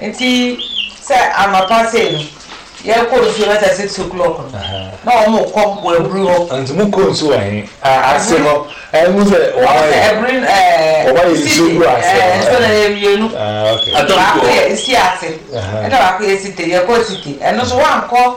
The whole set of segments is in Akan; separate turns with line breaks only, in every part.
Ntsi sɛ anapa sei no yɛkɔ nsuo no sɛ six o'clock no na wɔn kɔ Bwabri hɔ.
Nti mo kɔ nsu wɔ he? Ase hɔ. Ɛmu sɛ
wɔn ayɛ.
Ɔsɛ
ɛbri ɛɛ.
Wɔn ayɛ nsuo gu ase hɔ.
Ɛɛ nsuo no yɛ
mmienu.
Baako yɛ nsi ase. Ɛna baako yɛ site yɛkɔ site ɛno nso
wɔn
ankɔ.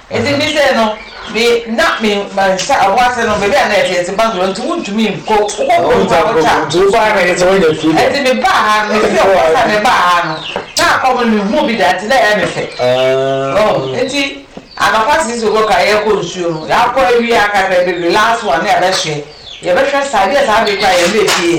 Enti me sɛ no, me, na me, manhyɛ ɔbo ase no,
baabi a na
yɛte, yɛte
Bangalore, enti wontumi nkɔ, wokɔ
kurom
koraa
a, wotwa sunsum. Enti me baa ha no, mefrɛɛ wo kasa, me baa ha no,
na
akɔm no, me nhuu bi da, enti na ɛyɛ me fɛ. Oh, enti anɔpa six o'clock a yɛrekɔ nsuo no, yɛakɔ awie a, kakra, yɛbɛ relax one na yɛabɛhwɛ. yɛbɛhwɛ saa ebia saa bere koro a yɛn werɛ fie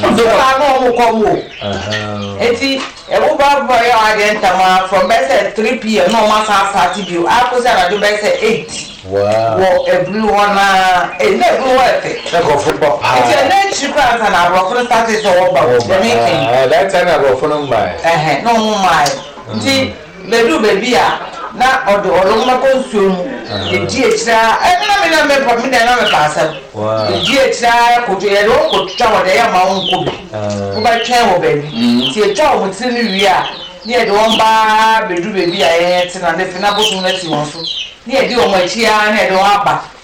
yɛ nso koraa na wɔn kɔ mu o eti ɛwɔ baa bi a yɛ wɔn adeɛ ntɛm a from bɛyɛ sɛ three pm na wɔn asan asaate bio akɔsi anadwo bɛyɛ sɛ
eight
wɔ abiri hɔ naa ee na abiri hɔ yɛ fɛ
na nkorɔfo ba paa
eti ɛna akyiri koraa nsa na aborɔfo no saate sɛ wɔn ba o dɛm eken
ɛɛ that time na aborɔfo no mmaa
yɛ ɛhɛn na wɔn mmaa yɛ nti. Bɛduu baabi a na ɔde ɔnom no kɔ nsuo mu, yɛdii akyire ara, ɛnna na me na mempɛ, me deɛ na mepɛ asɛm, yɛdii akyire ara kɔduruu, yɛde wɔn kɔtwitwaa hɔ, deɛ ɛyɛ a mma wɔnkɔ bi, mobɛtwɛn wɔ baabi, nti yɛtwaa wɔn tiri no wie a, na yɛde wɔn ba ara bɛduru baabi a yɛtena, na afei na abosom no asi wɔn so, na yɛadi wɔn akyi ara na yɛde wɔn aba,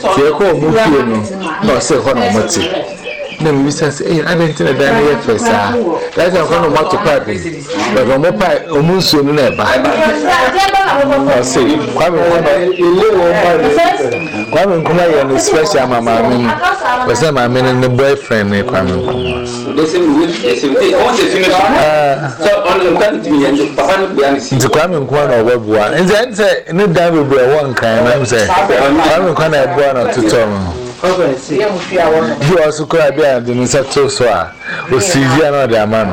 Sɛ
yɛkɔ
wɔn
fie no,
na
wɔse ɛhɔ na wɔte. Na mebisa sɛ, ee, adɛn nti na dan no yɛ fɛ saa? That is anka na wɔato pipe no. But wɔn pipe, wɔn nsuo no na ɛba. Na ɔse, Kwame Nkrumah, Kwame Nkrumah yɛ no special ma maame no. Ɔse maame no ne boyfriend
no yɛ Kwame Nkrumah.
Nti Kwame nkoa na ɔbɛboa no. Nti ɛne sɛ ne dan bebree ɛwɔ nkran no ɛne sɛ Kwame nkoa na ɛboa na ɔtotɔ no. Bi wɔ so koraa bi a ɔde ne nsa to so a ɔsiivi a na ɔde ama no.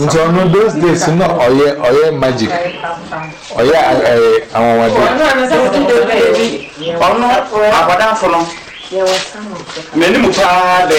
Nti ɔno those days no ɔyɛ ɔyɛ magic ɔyɛ ɛɛ anwanwade.
Ɔno akwadaa fo no
mɛ ni mu paa dɛ.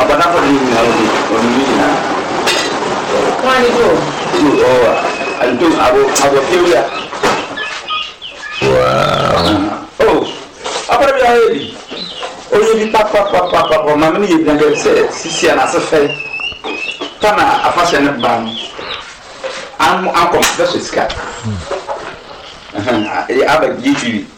Aban afɔdeɛ nyinaa wɔ
he? Ɔnim ne nyinaa. Hwan ne
Job? Job,
ɔɔ a, Job abo, abɔdeawura. Wow. Aha, oh, abɔdeɛ bi ayɛ bi. Ɔyɛ bi papapapapa, maame no yɛ bi na deɛ sɛ sisi a n'ase fɛ. Ta na afahyɛ no ba no, an, ankɔ ma
bɛsɔ sika.
Aha, ɛyɛ aba bi, yɛ bi bi.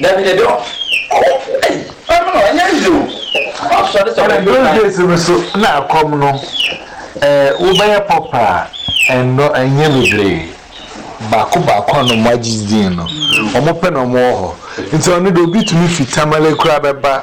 Dabi dabi ɔn ɔwɔ ei ɛno no ɛnyɛ easy o ɔsɔre sɛ ɔbɛyɛ
Those days no so na ɛkɔm no ɛɛ wobɛyɛ pɔpa a ɛnnɔ ɛnyɛ bebree baako baako a na wɔagye din no wɔpɛ na wɔwɔ hɔ nti ɔno deɛ obi tumi fi Tamale
koraa bɛba